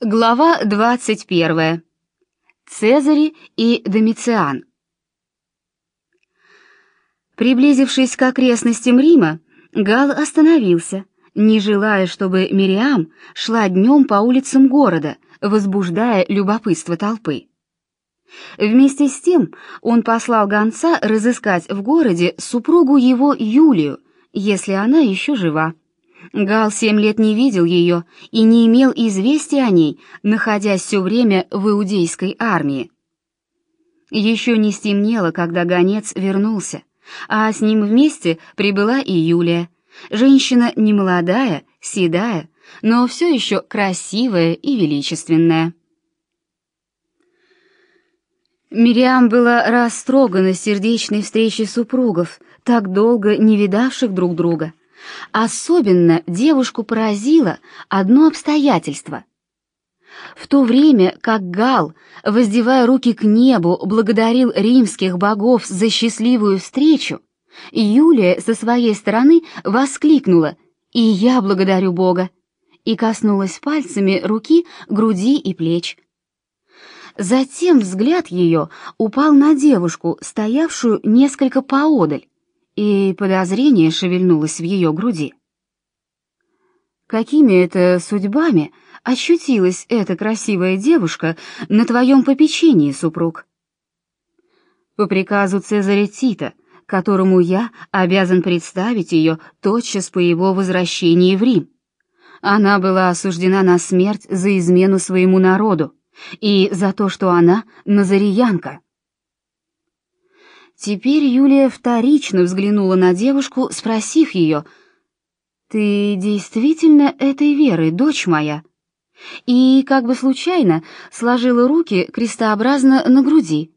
Глава 21. Цезарь и Домициан. Приблизившись к окрестностям Рима, Гал остановился, не желая, чтобы Мириам шла днем по улицам города, возбуждая любопытство толпы. Вместе с тем он послал гонца разыскать в городе супругу его Юлию, если она еще жива. Гал семь лет не видел ее и не имел известия о ней, находясь все время в иудейской армии. Еще не стемнело, когда гонец вернулся, а с ним вместе прибыла и Юлия, женщина немолодая, седая, но все еще красивая и величественная. Мириам была растрогана сердечной встречей супругов, так долго не видавших друг друга. Особенно девушку поразило одно обстоятельство. В то время как Гал, воздевая руки к небу, благодарил римских богов за счастливую встречу, Юлия со своей стороны воскликнула «И я благодарю Бога!» и коснулась пальцами руки, груди и плеч. Затем взгляд ее упал на девушку, стоявшую несколько поодаль, и подозрение шевельнулось в ее груди. Какими это судьбами ощутилась эта красивая девушка на твоем попечении, супруг? По приказу Цезаря Тита, которому я обязан представить ее тотчас по его возвращении в Рим. Она была осуждена на смерть за измену своему народу и за то, что она назариянка. Теперь Юлия вторично взглянула на девушку, спросив ее, «Ты действительно этой веры, дочь моя?» И, как бы случайно, сложила руки крестообразно на груди.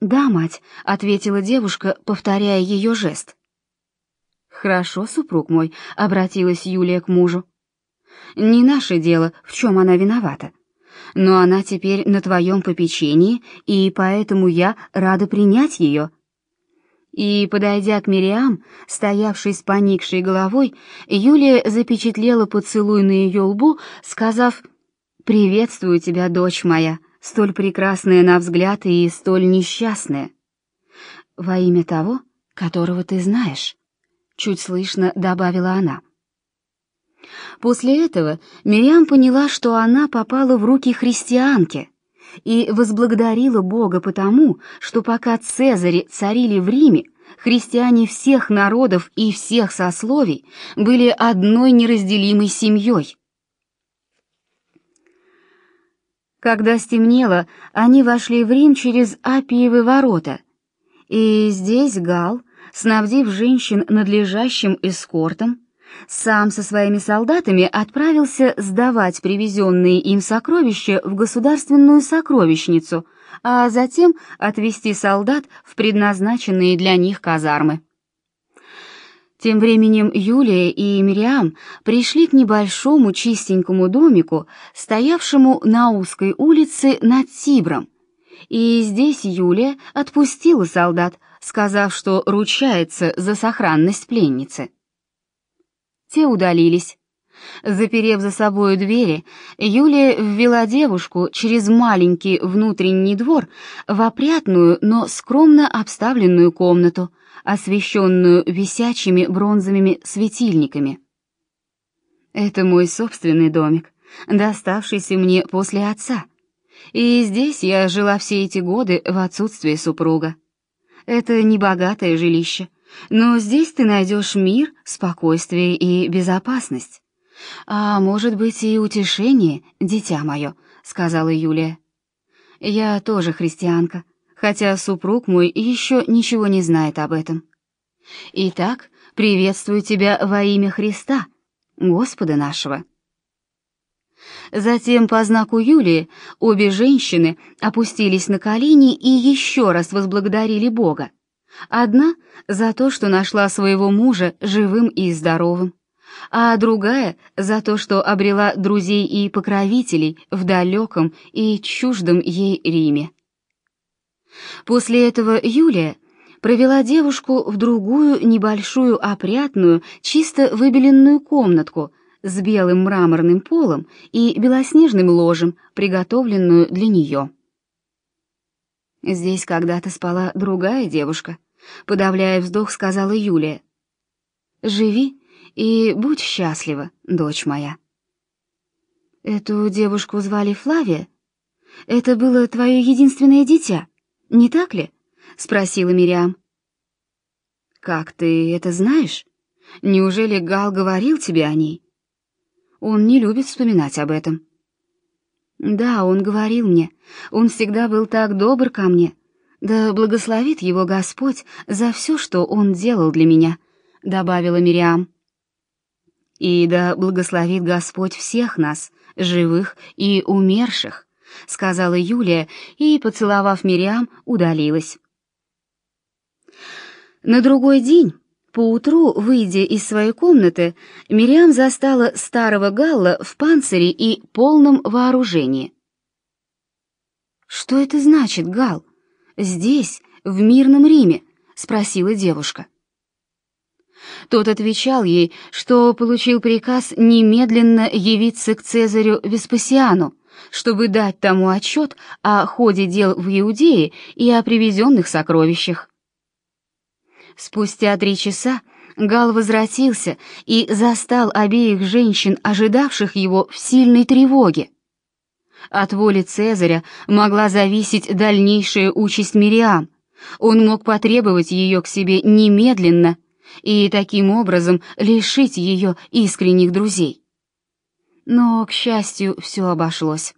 «Да, мать», — ответила девушка, повторяя ее жест. «Хорошо, супруг мой», — обратилась Юлия к мужу. «Не наше дело, в чем она виновата но она теперь на твоем попечении, и поэтому я рада принять ее». И, подойдя к Мириам, стоявшей с поникшей головой, Юлия запечатлела поцелуй на ее лбу, сказав «Приветствую тебя, дочь моя, столь прекрасная на взгляд и столь несчастная». «Во имя того, которого ты знаешь», — чуть слышно добавила она. После этого Мириам поняла, что она попала в руки христианки и возблагодарила Бога потому, что пока Цезари царили в Риме, христиане всех народов и всех сословий были одной неразделимой семьей. Когда стемнело, они вошли в Рим через Апиевы ворота, и здесь Гал, снабдив женщин надлежащим эскортом, сам со своими солдатами отправился сдавать привезенные им сокровища в государственную сокровищницу, а затем отвезти солдат в предназначенные для них казармы. Тем временем Юлия и Мириам пришли к небольшому чистенькому домику, стоявшему на узкой улице над Тибром. И здесь Юлия отпустила солдат, сказав, что ручается за сохранность пленницы. Те удалились. Заперев за собой двери, Юлия ввела девушку через маленький внутренний двор в опрятную, но скромно обставленную комнату, освещенную висячими бронзовыми светильниками. Это мой собственный домик, доставшийся мне после отца. И здесь я жила все эти годы в отсутствие супруга. Это небогатое жилище, но здесь ты найдешь мир, спокойствие и безопасность. А может быть и утешение, дитя мое, сказала Юлия. Я тоже христианка, хотя супруг мой еще ничего не знает об этом. Итак, приветствую тебя во имя Христа, Господа нашего. Затем по знаку Юлии обе женщины опустились на колени и еще раз возблагодарили Бога. Одна за то, что нашла своего мужа живым и здоровым, а другая за то, что обрела друзей и покровителей в далеком и чуждом ей Риме. После этого Юлия провела девушку в другую небольшую опрятную, чисто выбеленную комнатку, с белым мраморным полом и белоснежным ложем, приготовленную для нее. Здесь когда-то спала другая девушка, подавляя вздох, сказала Юлия. Живи и будь счастлива, дочь моя. Эту девушку звали Флавия? Это было твое единственное дитя, не так ли? спросила Мириам. Как ты это знаешь? Неужели Гал говорил тебе о ней? Он не любит вспоминать об этом. Да, он говорил мне. Он всегда был так добр ко мне. Да благословит его Господь за все, что он делал для меня, добавила Мириам. И да благословит Господь всех нас, живых и умерших, сказала Юлия и, поцеловав Мириам, удалилась. На другой день Поутру, выйдя из своей комнаты, Мириам застала старого Галла в панцире и полном вооружении. «Что это значит, Гал? Здесь, в мирном Риме?» — спросила девушка. Тот отвечал ей, что получил приказ немедленно явиться к Цезарю Веспасиану, чтобы дать тому отчет о ходе дел в Иудее и о привезенных сокровищах. Спустя три часа Гал возвратился и застал обеих женщин, ожидавших его в сильной тревоге. От воли Цезаря могла зависеть дальнейшая участь Мириам. Он мог потребовать ее к себе немедленно и таким образом лишить ее искренних друзей. Но, к счастью, все обошлось.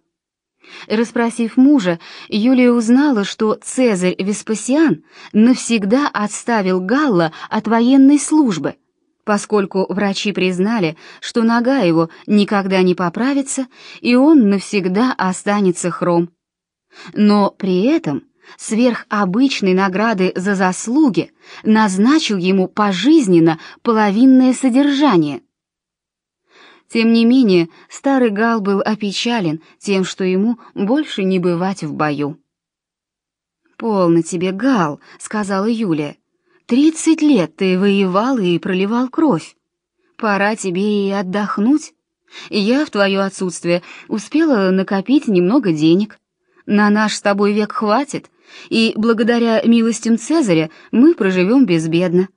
Распросив мужа, Юлия узнала, что Цезарь Веспасиан навсегда отставил Галла от военной службы, поскольку врачи признали, что нога его никогда не поправится, и он навсегда останется хром. Но при этом сверх обычной награды за заслуги назначил ему пожизненно половинное содержание. Тем не менее, старый Гал был опечален тем, что ему больше не бывать в бою. «Полно тебе, Гал», — сказала Юлия. «Тридцать лет ты воевал и проливал кровь. Пора тебе и отдохнуть. Я в твое отсутствие успела накопить немного денег. На наш с тобой век хватит, и благодаря милостям Цезаря мы проживем безбедно.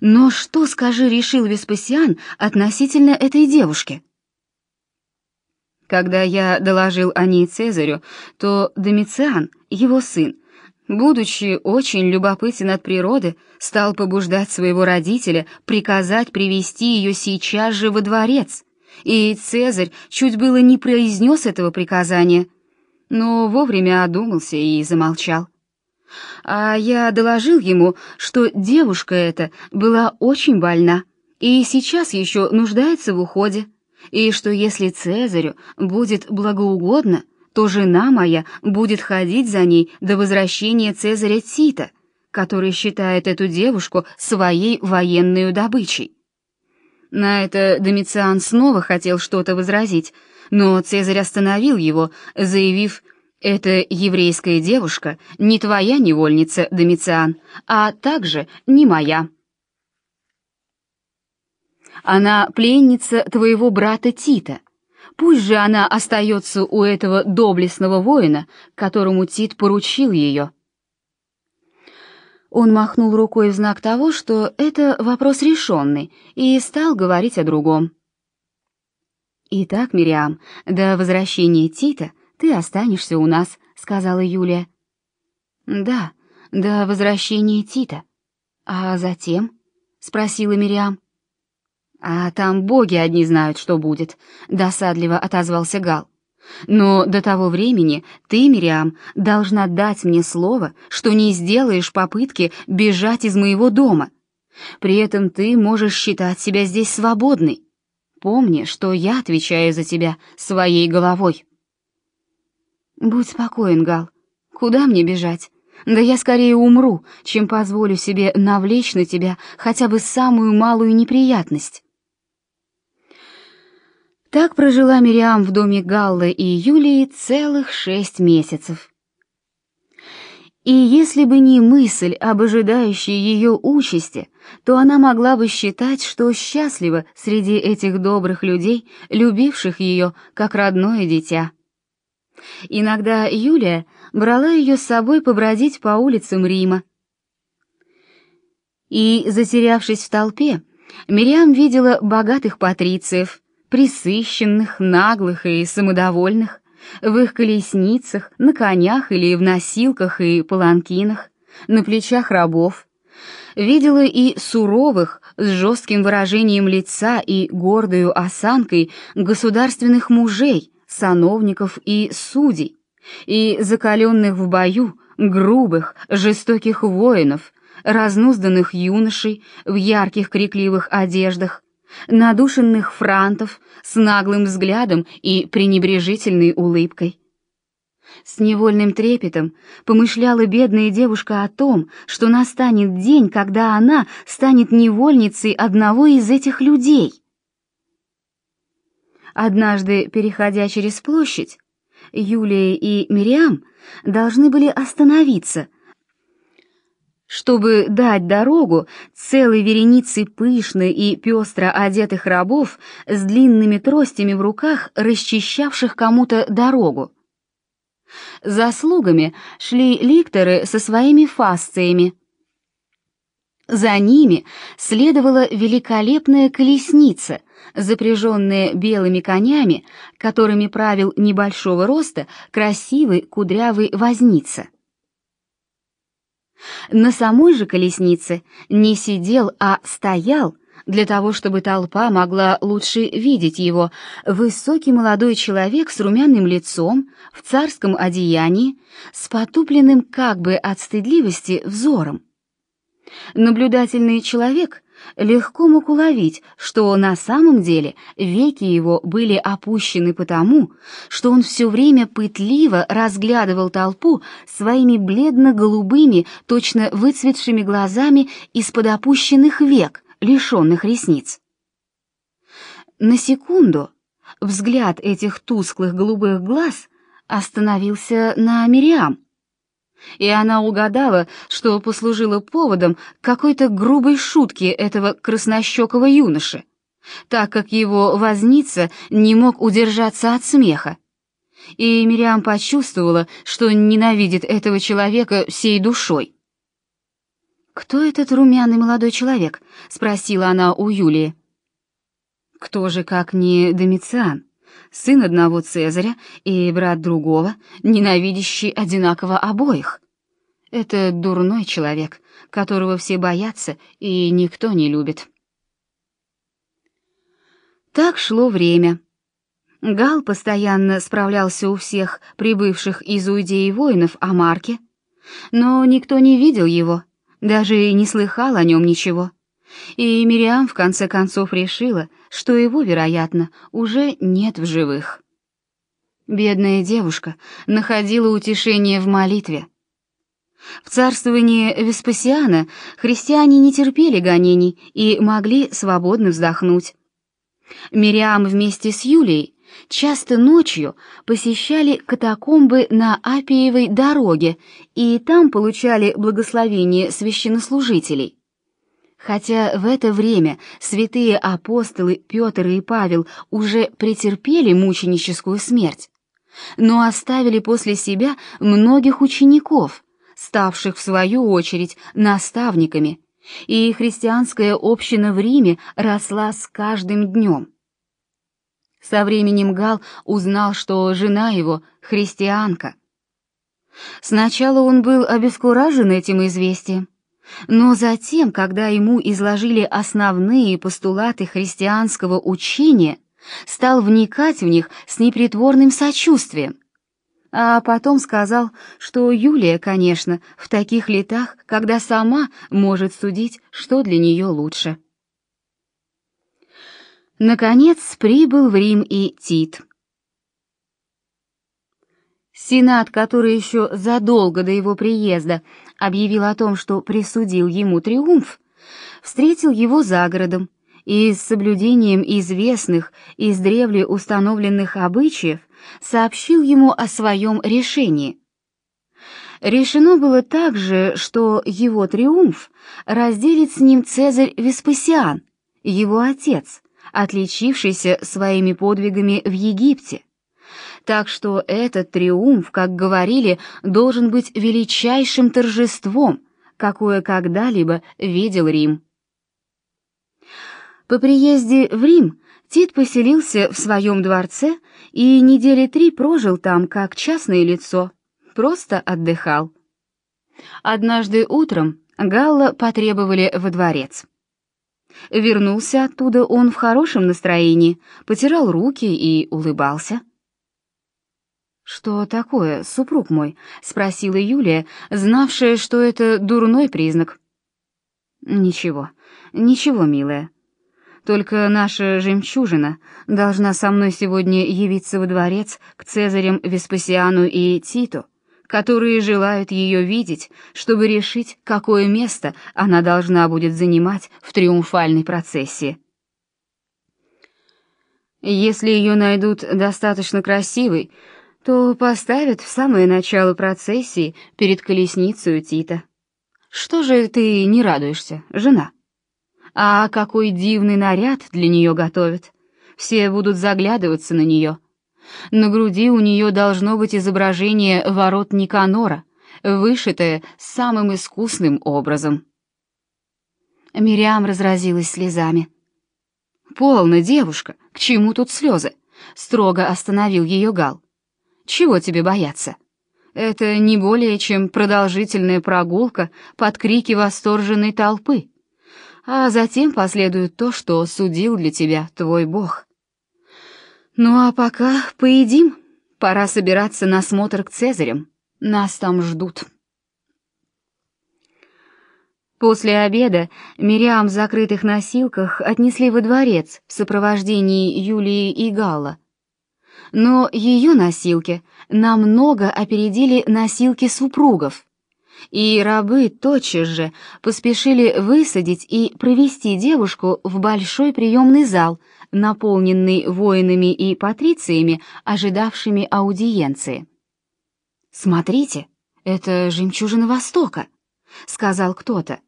Но что, скажи, решил Веспасиан относительно этой девушки? Когда я доложил о ней Цезарю, то Домициан, его сын, будучи очень любопытен от природы, стал побуждать своего родителя приказать привести ее сейчас же во дворец. И Цезарь чуть было не произнес этого приказания, но вовремя одумался и замолчал. А я доложил ему, что девушка эта была очень больна и сейчас еще нуждается в уходе, и что если Цезарю будет благоугодно, то жена моя будет ходить за ней до возвращения Цезаря Тита, который считает эту девушку своей военной добычей. На это Домициан снова хотел что-то возразить, но Цезарь остановил его, заявив, эта еврейская девушка не твоя невольница, Домициан, а также не моя. Она пленница твоего брата Тита. Пусть же она остается у этого доблестного воина, которому Тит поручил ее. Он махнул рукой в знак того, что это вопрос решенный, и стал говорить о другом. Итак, Мириам, до возвращения Тита ты останешься у нас», — сказала Юлия. «Да, до возвращения Тита. А затем?» — спросила Мириам. «А там боги одни знают, что будет», — досадливо отозвался Гал. «Но до того времени ты, Мириам, должна дать мне слово, что не сделаешь попытки бежать из моего дома. При этом ты можешь считать себя здесь свободной. Помни, что я отвечаю за тебя своей головой». Будь спокоен, Гал. Куда мне бежать? Да я скорее умру, чем позволю себе навлечь на тебя хотя бы самую малую неприятность. Так прожила Мириам в доме Галлы и Юлии целых шесть месяцев. И если бы не мысль об ожидающей ее участи, то она могла бы считать, что счастлива среди этих добрых людей, любивших ее как родное дитя. Иногда Юлия брала ее с собой побродить по улицам Рима. И, затерявшись в толпе, Мириам видела богатых патрициев, присыщенных, наглых и самодовольных, в их колесницах, на конях или в носилках и паланкинах, на плечах рабов. Видела и суровых, с жестким выражением лица и гордою осанкой государственных мужей, сановников и судей, и закаленных в бою, грубых, жестоких воинов, разнузданных юношей в ярких крикливых одеждах, надушенных франтов с наглым взглядом и пренебрежительной улыбкой. С невольным трепетом помышляла бедная девушка о том, что настанет день, когда она станет невольницей одного из этих людей. Однажды, переходя через площадь, Юлия и Мириам должны были остановиться, чтобы дать дорогу целой веренице пышно и пестро одетых рабов с длинными тростями в руках, расчищавших кому-то дорогу. За слугами шли ликторы со своими фасциями. За ними следовала великолепная колесница, запряженная белыми конями, которыми правил небольшого роста красивый кудрявый возница. На самой же колеснице не сидел, а стоял, для того, чтобы толпа могла лучше видеть его, высокий молодой человек с румяным лицом, в царском одеянии, с потупленным как бы от стыдливости взором. Наблюдательный человек легко мог уловить, что на самом деле веки его были опущены потому, что он все время пытливо разглядывал толпу своими бледно-голубыми, точно выцветшими глазами из-под опущенных век, лишенных ресниц. На секунду взгляд этих тусклых голубых глаз остановился на Мириам, и она угадала, что послужило поводом какой-то грубой шутки этого краснощекого юноши, так как его возница не мог удержаться от смеха. И Мириам почувствовала, что ненавидит этого человека всей душой. «Кто этот румяный молодой человек?» — спросила она у Юлии. «Кто же, как не Домициан?» Сын одного Цезаря и брат другого, ненавидящий одинаково обоих. Это дурной человек, которого все боятся и никто не любит. Так шло время. Гал постоянно справлялся у всех прибывших из Уидеи воинов о Марке, но никто не видел его, даже не слыхал о нем ничего. И Мириам в конце концов решила, что его, вероятно, уже нет в живых. Бедная девушка находила утешение в молитве. В царствовании Веспасиана христиане не терпели гонений и могли свободно вздохнуть. Мириам вместе с Юлией часто ночью посещали катакомбы на Апиевой дороге и там получали благословение священнослужителей. Хотя в это время святые апостолы Петр и Павел уже претерпели мученическую смерть, но оставили после себя многих учеников, ставших в свою очередь наставниками, и христианская община в Риме росла с каждым днем. Со временем Гал узнал, что жена его — христианка. Сначала он был обескуражен этим известием, но затем, когда ему изложили основные постулаты христианского учения, стал вникать в них с непритворным сочувствием. А потом сказал, что Юлия, конечно, в таких летах, когда сама может судить, что для нее лучше. Наконец прибыл в Рим и Тит. Сенат, который еще задолго до его приезда объявил о том, что присудил ему триумф, встретил его за городом и с соблюдением известных, издревле установленных обычаев сообщил ему о своем решении. Решено было также, что его триумф разделит с ним Цезарь Веспасиан, его отец, отличившийся своими подвигами в Египте. Так что этот триумф, как говорили, должен быть величайшим торжеством, какое когда-либо видел Рим. По приезде в Рим Тит поселился в своем дворце и недели три прожил там как частное лицо, просто отдыхал. Однажды утром Галла потребовали во дворец. Вернулся оттуда он в хорошем настроении, потирал руки и улыбался. «Что такое, супруг мой?» — спросила Юлия, знавшая, что это дурной признак. «Ничего, ничего, милая. Только наша жемчужина должна со мной сегодня явиться во дворец к Цезарям Веспасиану и Титу, которые желают ее видеть, чтобы решить, какое место она должна будет занимать в триумфальной процессии. Если ее найдут достаточно красивой, то поставят в самое начало процессии перед колесницей Тита. Что же ты не радуешься, жена? А какой дивный наряд для нее готовят. Все будут заглядываться на нее. На груди у нее должно быть изображение ворот Никанора, вышитое самым искусным образом. Мириам разразилась слезами. «Полно, девушка, к чему тут слезы?» — строго остановил ее Гал. Чего тебе бояться? Это не более чем продолжительная прогулка под крики восторженной толпы. А затем последует то, что судил для тебя твой бог. Ну а пока поедим. Пора собираться на смотр к Цезарям. Нас там ждут. После обеда Мириам в закрытых носилках отнесли во дворец в сопровождении Юлии и Галла. Но ее носилки намного опередили носилки супругов, и рабы тотчас же поспешили высадить и провести девушку в большой приемный зал, наполненный воинами и патрициями, ожидавшими аудиенции. «Смотрите, это жемчужина Востока», — сказал кто-то,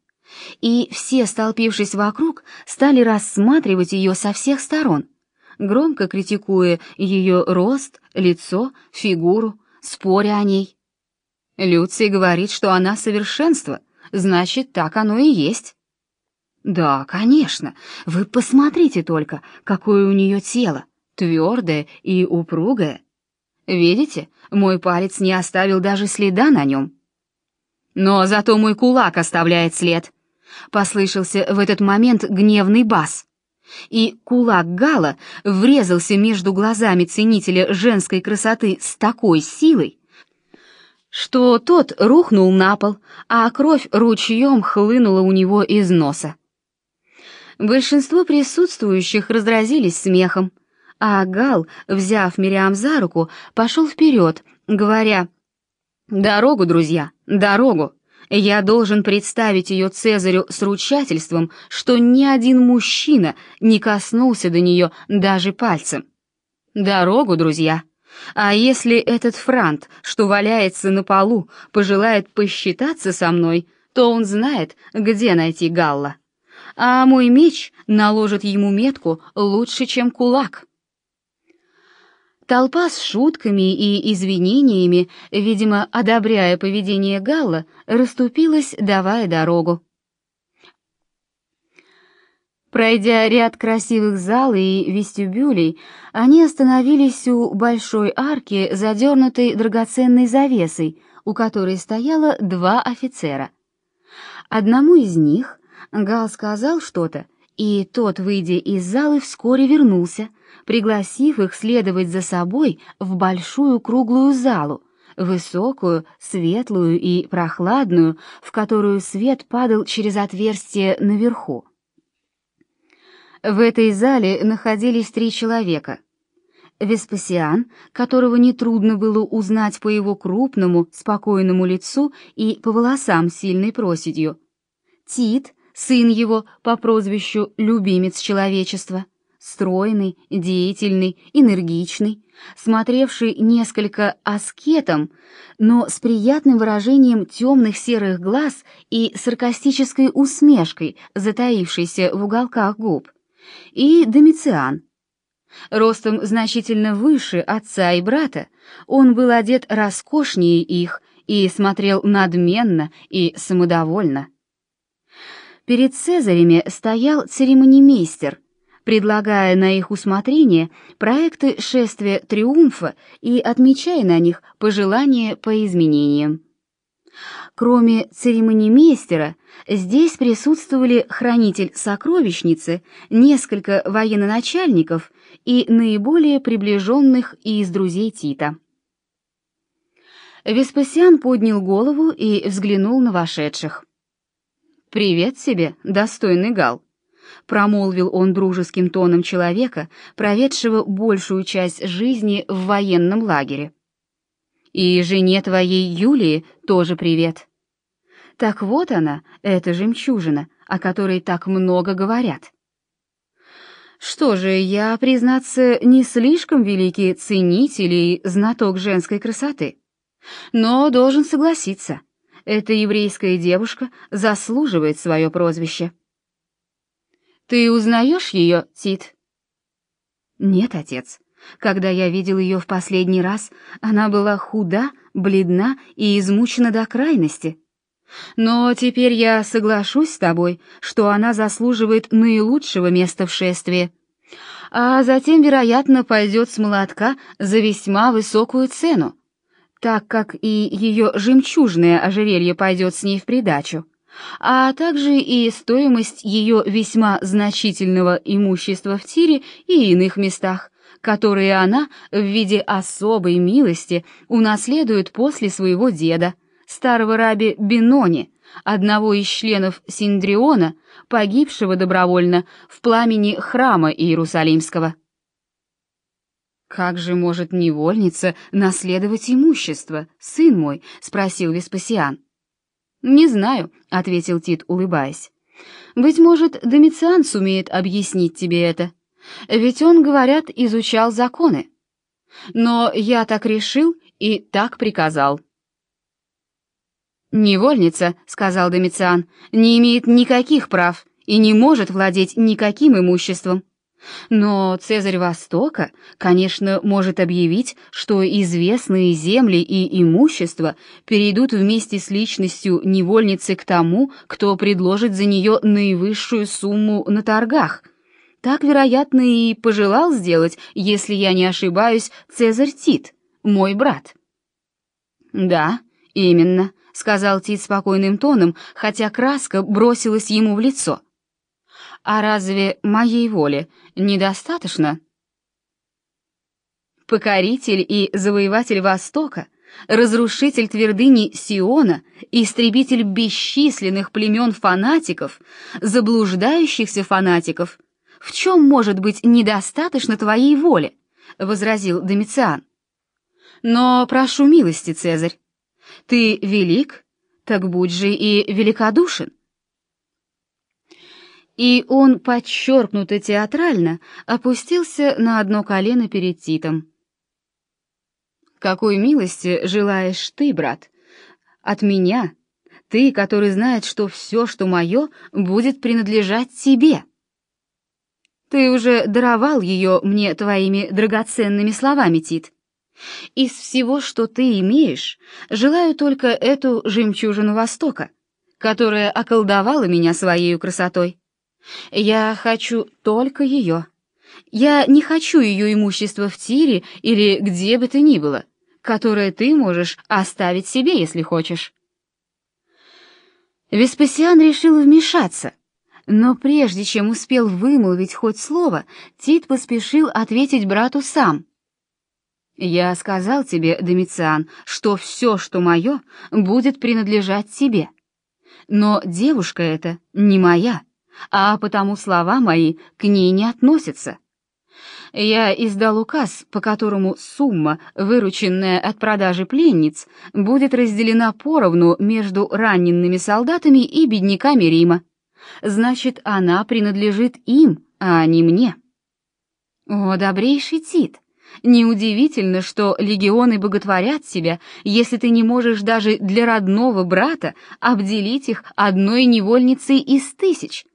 и все, столпившись вокруг, стали рассматривать ее со всех сторон — громко критикуя ее рост, лицо, фигуру, споря о ней. Люций говорит, что она совершенство, значит, так оно и есть. Да, конечно, вы посмотрите только, какое у нее тело, твердое и упругое. Видите, мой палец не оставил даже следа на нем. Но зато мой кулак оставляет след. Послышался в этот момент гневный бас и кулак Гала врезался между глазами ценителя женской красоты с такой силой, что тот рухнул на пол, а кровь ручьем хлынула у него из носа. Большинство присутствующих разразились смехом, а Гал, взяв Мириам за руку, пошел вперед, говоря «Дорогу, друзья, дорогу!» Я должен представить ее Цезарю с ручательством, что ни один мужчина не коснулся до нее даже пальцем. Дорогу, друзья. А если этот франт, что валяется на полу, пожелает посчитаться со мной, то он знает, где найти Галла. А мой меч наложит ему метку лучше, чем кулак. Толпа с шутками и извинениями, видимо, одобряя поведение Галла, расступилась, давая дорогу. Пройдя ряд красивых зал и вестибюлей, они остановились у большой арки, задернутой драгоценной завесой, у которой стояло два офицера. Одному из них Гал сказал что-то, и тот, выйдя из залы, вскоре вернулся, пригласив их следовать за собой в большую круглую залу, высокую, светлую и прохладную, в которую свет падал через отверстие наверху. В этой зале находились три человека. Веспасиан, которого нетрудно было узнать по его крупному, спокойному лицу и по волосам сильной проседью. Тит, сын его по прозвищу «любимец человечества», стройный, деятельный, энергичный, смотревший несколько аскетом, но с приятным выражением темных серых глаз и саркастической усмешкой, затаившейся в уголках губ, и Домициан. Ростом значительно выше отца и брата, он был одет роскошнее их и смотрел надменно и самодовольно. Перед Цезарями стоял церемонимейстер, предлагая на их усмотрение проекты шествия триумфа и отмечая на них пожелания по изменениям. Кроме церемонимейстера, здесь присутствовали хранитель сокровищницы, несколько военноначальников и наиболее приближенных из друзей Тита. Веспасиан поднял голову и взглянул на вошедших. «Привет тебе, достойный Гал», — промолвил он дружеским тоном человека, проведшего большую часть жизни в военном лагере. «И жене твоей Юлии тоже привет». Так вот она, эта жемчужина, о которой так много говорят. Что же, я, признаться, не слишком великий ценитель и знаток женской красоты. Но должен согласиться, эта еврейская девушка заслуживает свое прозвище. Ты узнаешь ее, Тит? Нет, отец. Когда я видел ее в последний раз, она была худа, бледна и измучена до крайности. Но теперь я соглашусь с тобой, что она заслуживает наилучшего места в шествии. А затем, вероятно, пойдет с молотка за весьма высокую цену так как и ее жемчужное ожерелье пойдет с ней в придачу, а также и стоимость ее весьма значительного имущества в Тире и иных местах, которые она в виде особой милости унаследует после своего деда, старого раби Бинони, одного из членов Синдриона, погибшего добровольно в пламени храма Иерусалимского. «Как же может невольница наследовать имущество, сын мой?» — спросил Веспасиан. «Не знаю», — ответил Тит, улыбаясь. «Быть может, Домициан сумеет объяснить тебе это. Ведь он, говорят, изучал законы. Но я так решил и так приказал». «Невольница», — сказал Домициан, — «не имеет никаких прав и не может владеть никаким имуществом. Но Цезарь Востока, конечно, может объявить, что известные земли и имущество перейдут вместе с личностью невольницы к тому, кто предложит за нее наивысшую сумму на торгах. Так, вероятно, и пожелал сделать, если я не ошибаюсь, Цезарь Тит, мой брат. «Да, именно», — сказал Тит спокойным тоном, хотя краска бросилась ему в лицо. А разве моей воли недостаточно? Покоритель и завоеватель Востока, разрушитель твердыни Сиона, истребитель бесчисленных племен фанатиков, заблуждающихся фанатиков, в чем может быть недостаточно твоей воли? возразил Домициан. Но прошу милости, Цезарь. Ты велик, так будь же и великодушен и он подчеркнуто театрально опустился на одно колено перед Титом. «Какой милости желаешь ты, брат? От меня, ты, который знает, что все, что мое, будет принадлежать тебе. Ты уже даровал ее мне твоими драгоценными словами, Тит. Из всего, что ты имеешь, желаю только эту жемчужину Востока, которая околдовала меня своей красотой. Я хочу только ее. Я не хочу ее имущество в тире или где бы то ни было, которое ты можешь оставить себе, если хочешь. Веспасиан решил вмешаться, но прежде чем успел вымолвить хоть слово, Тит поспешил ответить брату сам. «Я сказал тебе, Домициан, что все, что мое, будет принадлежать тебе. Но девушка эта не моя» а потому слова мои к ней не относятся. Я издал указ, по которому сумма, вырученная от продажи пленниц, будет разделена поровну между ранеными солдатами и бедняками Рима. Значит, она принадлежит им, а не мне. О, добрейший Тит! Неудивительно, что легионы боготворят тебя, если ты не можешь даже для родного брата обделить их одной невольницей из тысяч,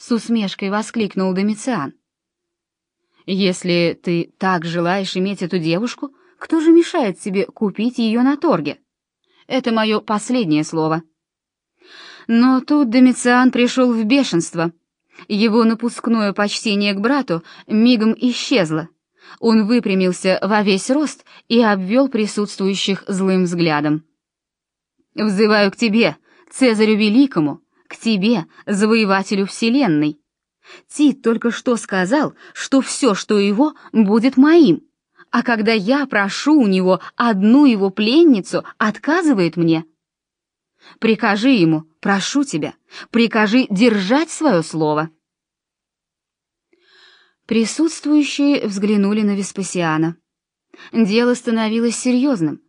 с усмешкой воскликнул Домициан. Если ты так желаешь иметь эту девушку, кто же мешает тебе купить ее на торге? Это мое последнее слово. Но тут Домициан пришел в бешенство. Его напускное почтение к брату мигом исчезло. Он выпрямился во весь рост и обвел присутствующих злым взглядом. «Взываю к тебе, Цезарю Великому, к тебе, завоевателю Вселенной. Тит только что сказал, что все, что его, будет моим, а когда я прошу у него одну его пленницу, отказывает мне. Прикажи ему, прошу тебя, прикажи держать свое слово». Присутствующие взглянули на Веспасиана. Дело становилось серьезным.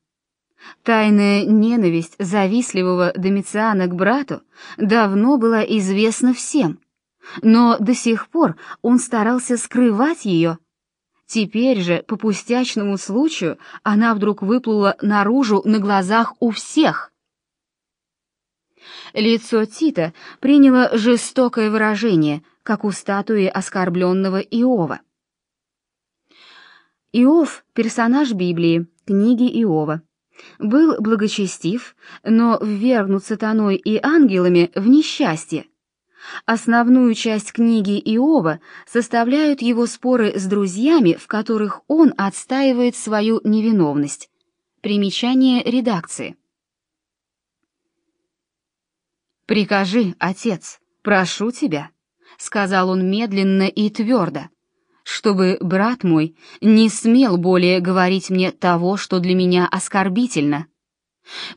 Тайная ненависть завистливого Домициана к брату давно была известна всем, но до сих пор он старался скрывать ее. Теперь же, по пустячному случаю, она вдруг выплыла наружу на глазах у всех. Лицо Тита приняло жестокое выражение, как у статуи оскорбленного Иова. Иов — персонаж Библии, книги Иова. Был благочестив, но ввергнут сатаной и ангелами в несчастье. Основную часть книги Иова составляют его споры с друзьями, в которых он отстаивает свою невиновность. Примечание редакции. «Прикажи, отец, прошу тебя», — сказал он медленно и твердо, «чтобы брат мой не смел более говорить мне того, что для меня оскорбительно.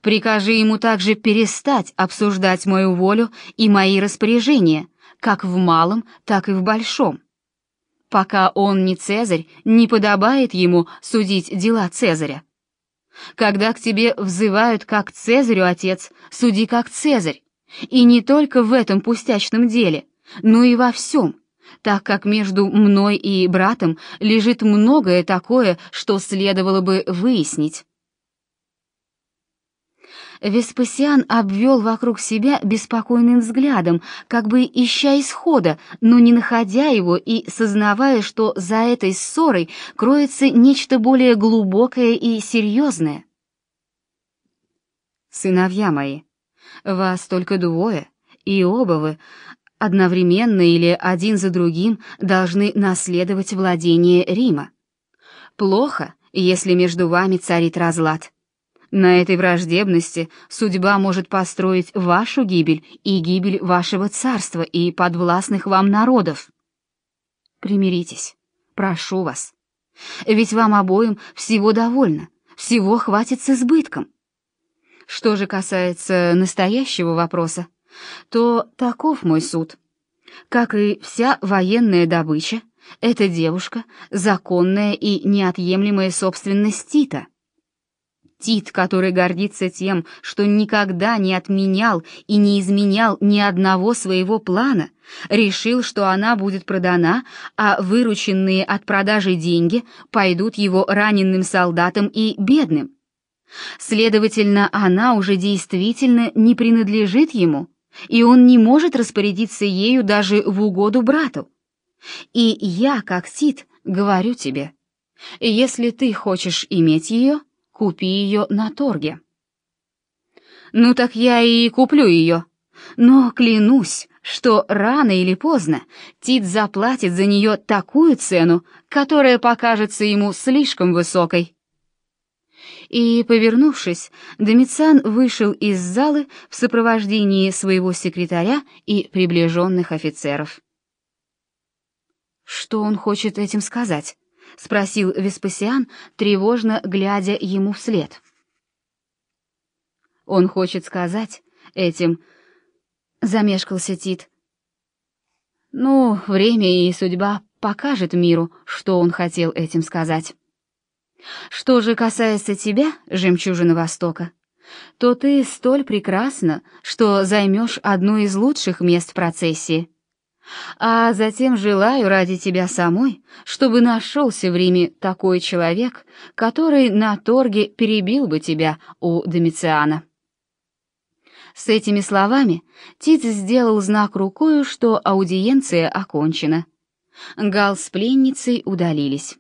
Прикажи ему также перестать обсуждать мою волю и мои распоряжения, как в малом, так и в большом. Пока он не Цезарь, не подобает ему судить дела Цезаря. Когда к тебе взывают как Цезарю, отец, суди как Цезарь, и не только в этом пустячном деле, но и во всем, так как между мной и братом лежит многое такое, что следовало бы выяснить. Веспасиан обвел вокруг себя беспокойным взглядом, как бы ища исхода, но не находя его и сознавая, что за этой ссорой кроется нечто более глубокое и серьезное. «Сыновья мои, вас только двое, и оба вы одновременно или один за другим должны наследовать владение Рима. Плохо, если между вами царит разлад». На этой враждебности судьба может построить вашу гибель и гибель вашего царства и подвластных вам народов. Примиритесь, прошу вас. Ведь вам обоим всего довольно, всего хватит с избытком. Что же касается настоящего вопроса, то таков мой суд. Как и вся военная добыча, эта девушка — законная и неотъемлемая собственность Тита — Тит, который гордится тем, что никогда не отменял и не изменял ни одного своего плана, решил, что она будет продана, а вырученные от продажи деньги пойдут его раненым солдатам и бедным. Следовательно, она уже действительно не принадлежит ему, и он не может распорядиться ею даже в угоду брату. И я, как Тит, говорю тебе, если ты хочешь иметь ее, Купи ее на торге. Ну так я и куплю ее. Но клянусь, что рано или поздно Тит заплатит за нее такую цену, которая покажется ему слишком высокой. И, повернувшись, Домициан вышел из залы в сопровождении своего секретаря и приближенных офицеров. Что он хочет этим сказать? — спросил Веспасиан, тревожно глядя ему вслед. «Он хочет сказать этим...» — замешкался Тит. «Ну, время и судьба покажет миру, что он хотел этим сказать. Что же касается тебя, жемчужина Востока, то ты столь прекрасна, что займешь одно из лучших мест в процессии. а затем желаю ради тебя самой, чтобы нашелся в Риме такой человек, который на торге перебил бы тебя у Домициана». С этими словами Тит сделал знак рукою, что аудиенция окончена. Гал с пленницей удалились.